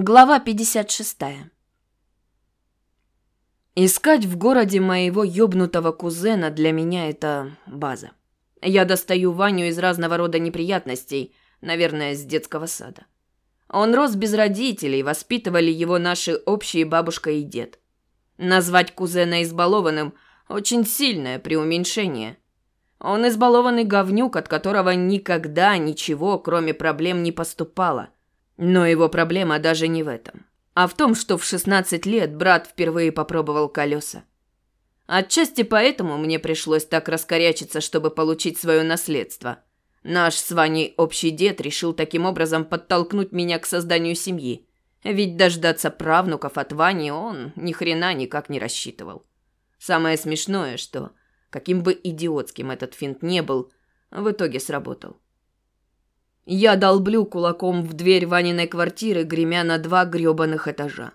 Глава 56. Искать в городе моего ёбнутого кузена для меня это база. Я достаю Ваню из разного рода неприятностей, наверное, с детского сада. Он рос без родителей, воспитывали его наши общие бабушка и дед. Назвать кузена избалованным – очень сильное преуменьшение. Он избалованный говнюк, от которого никогда ничего, кроме проблем, не поступало – но его проблема даже не в этом, а в том, что в 16 лет брат впервые попробовал колеса. Отчасти поэтому мне пришлось так раскорячиться, чтобы получить свое наследство. Наш с Ваней общий дед решил таким образом подтолкнуть меня к созданию семьи. Ведь дождаться правнуков от Вани он ни хрена никак не рассчитывал. Самое смешное, что, каким бы идиотским этот финт не был, в итоге сработал. Я долблю кулаком в дверь Ваниной квартиры, гремя на два грёбаных этажа.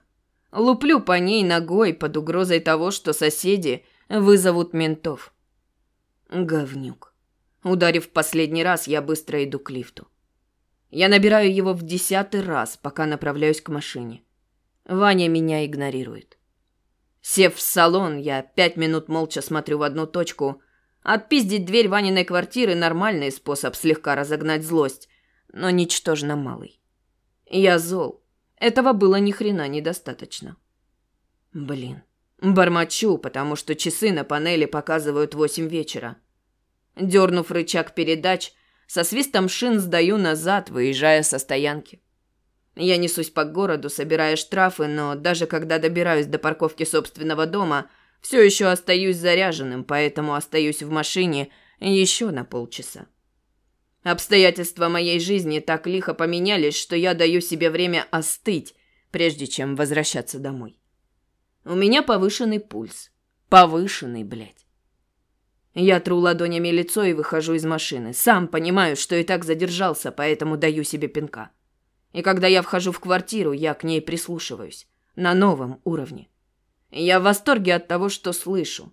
Луплю по ней ногой под угрозой того, что соседи вызовут ментов. Говнюк. Ударив последний раз, я быстро иду к лифту. Я набираю его в десятый раз, пока направляюсь к машине. Ваня меня игнорирует. Сев в салон, я пять минут молча смотрю в одну точку. Отпиздить дверь Ваниной квартиры – нормальный способ слегка разогнать злость но ничтожно малый. Я зол. Этого было ни хрена недостаточно. Блин. Бормочу, потому что часы на панели показывают восемь вечера. Дернув рычаг передач, со свистом шин сдаю назад, выезжая со стоянки. Я несусь по городу, собирая штрафы, но даже когда добираюсь до парковки собственного дома, все еще остаюсь заряженным, поэтому остаюсь в машине еще на полчаса. Обстоятельства моей жизни так лихо поменялись, что я даю себе время остыть, прежде чем возвращаться домой. У меня повышенный пульс. Повышенный, блядь. Я тру ладонями лицо и выхожу из машины. Сам понимаю, что и так задержался, поэтому даю себе пинка. И когда я вхожу в квартиру, я к ней прислушиваюсь. На новом уровне. Я в восторге от того, что слышу.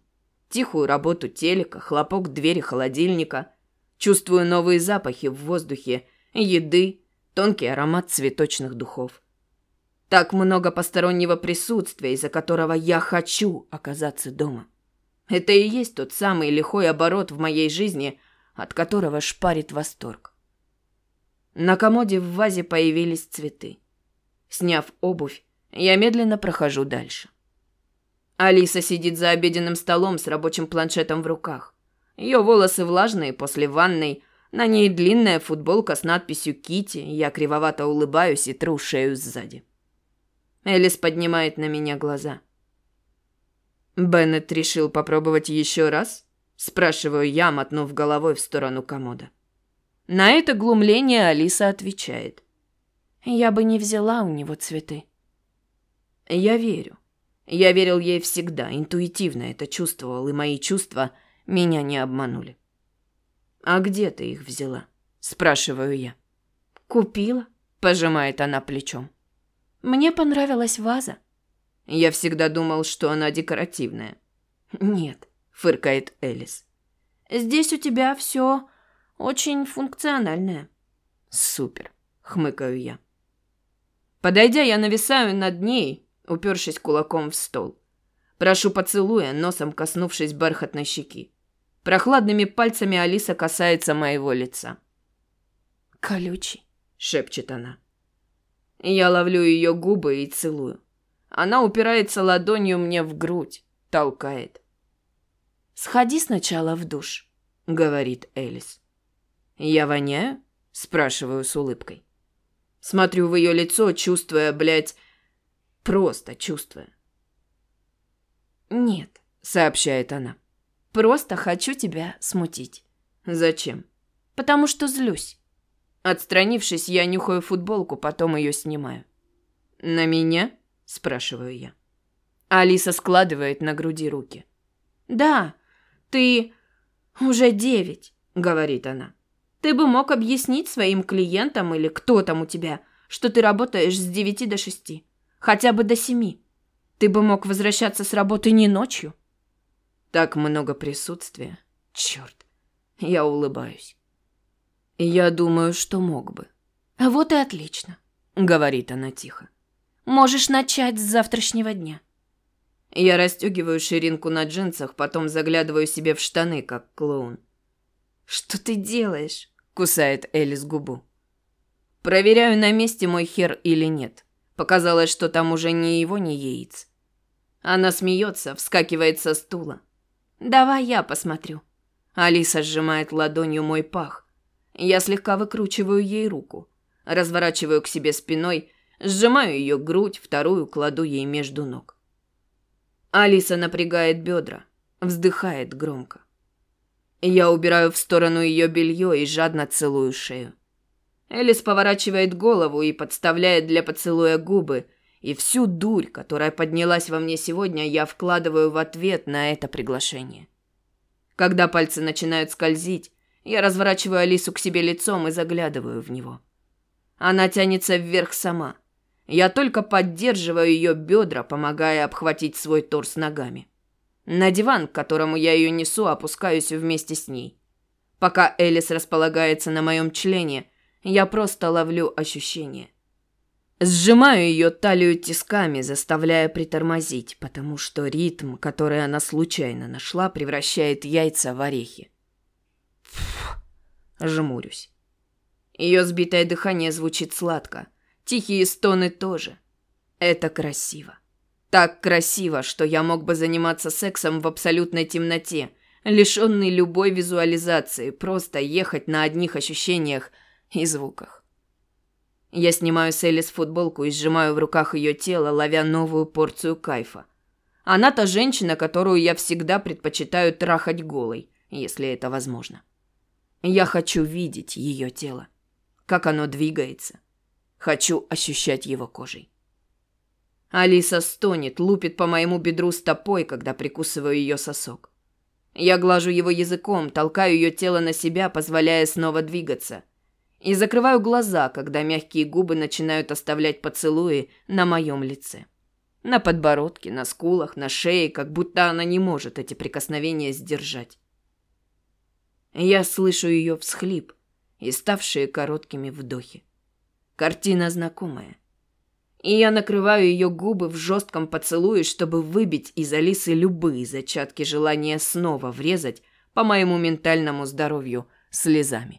Тихую работу телека, хлопок двери холодильника – Чувствую новые запахи в воздухе, еды, тонкий аромат цветочных духов. Так много постороннего присутствия, из-за которого я хочу оказаться дома. Это и есть тот самый лихой оборот в моей жизни, от которого шпарит восторг. На комоде в вазе появились цветы. Сняв обувь, я медленно прохожу дальше. Алиса сидит за обеденным столом с рабочим планшетом в руках. Ее волосы влажные после ванной, на ней длинная футболка с надписью «Кити», я кривовато улыбаюсь и тру шею сзади. Элис поднимает на меня глаза. «Беннет решил попробовать еще раз?» Спрашиваю я, мотнув головой в сторону комода. На это глумление Алиса отвечает. «Я бы не взяла у него цветы». Я верю. Я верил ей всегда, интуитивно это чувствовал, и мои чувства – меня не обманули. «А где ты их взяла?» – спрашиваю я. «Купила», – пожимает она плечом. «Мне понравилась ваза». Я всегда думал, что она декоративная. «Нет», – фыркает Элис. «Здесь у тебя все очень функциональное». «Супер», – хмыкаю я. Подойдя, я нависаю над ней, упершись кулаком в стол. Прошу поцелуя, носом коснувшись бархатной щеки. Прохладными пальцами Алиса касается моего лица. «Колючий», — шепчет она. Я ловлю ее губы и целую. Она упирается ладонью мне в грудь, толкает. «Сходи сначала в душ», — говорит Элис. «Я воняю?» — спрашиваю с улыбкой. Смотрю в ее лицо, чувствуя, блядь, просто чувствуя. «Нет», — сообщает она. «Просто хочу тебя смутить». «Зачем?» «Потому что злюсь». Отстранившись, я нюхаю футболку, потом ее снимаю. «На меня?» – спрашиваю я. Алиса складывает на груди руки. «Да, ты уже девять», – говорит она. «Ты бы мог объяснить своим клиентам или кто там у тебя, что ты работаешь с девяти до шести, хотя бы до семи. Ты бы мог возвращаться с работы не ночью. Так много присутствия. Черт. Я улыбаюсь. Я думаю, что мог бы. Вот и отлично, говорит она тихо. Можешь начать с завтрашнего дня. Я расстегиваю ширинку на джинсах, потом заглядываю себе в штаны, как клоун. «Что ты делаешь?» – кусает Элис губу. Проверяю, на месте мой хер или нет. Показалось, что там уже ни его, ни яиц. Она смеется, вскакивает со стула. «Давай я посмотрю». Алиса сжимает ладонью мой пах. Я слегка выкручиваю ей руку. Разворачиваю к себе спиной, сжимаю ее грудь, вторую кладу ей между ног. Алиса напрягает бедра, вздыхает громко. Я убираю в сторону ее белье и жадно целую шею. Элис поворачивает голову и подставляет для поцелуя губы, и всю дурь, которая поднялась во мне сегодня, я вкладываю в ответ на это приглашение. Когда пальцы начинают скользить, я разворачиваю Алису к себе лицом и заглядываю в него. Она тянется вверх сама. Я только поддерживаю ее бедра, помогая обхватить свой торс ногами. На диван, к которому я ее несу, опускаюсь вместе с ней. Пока Элис располагается на моем члене, я просто ловлю ощущения. Сжимаю ее талию тисками, заставляя притормозить, потому что ритм, который она случайно нашла, превращает яйца в орехи. Фу, жмурюсь. Ее сбитое дыхание звучит сладко – Тихие стоны тоже. Это красиво. Так красиво, что я мог бы заниматься сексом в абсолютной темноте, лишенный любой визуализации, просто ехать на одних ощущениях и звуках. Я снимаю с Элис футболку и сжимаю в руках ее тело, ловя новую порцию кайфа. Она та женщина, которую я всегда предпочитаю трахать голой, если это возможно. Я хочу видеть ее тело, как оно двигается, Хочу ощущать его кожей. Алиса стонет, лупит по моему бедру стопой, когда прикусываю ее сосок. Я глажу его языком, толкаю ее тело на себя, позволяя снова двигаться. И закрываю глаза, когда мягкие губы начинают оставлять поцелуи на моем лице. На подбородке, на скулах, на шее, как будто она не может эти прикосновения сдержать. Я слышу ее всхлип и ставшие короткими вдохи. Картина знакомая. И я накрываю ее губы в жестком поцелуе, чтобы выбить из Алисы любые зачатки желания снова врезать по моему ментальному здоровью слезами.